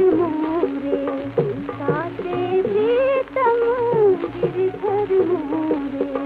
More साते प्रीतम Giridhar more.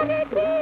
alegria.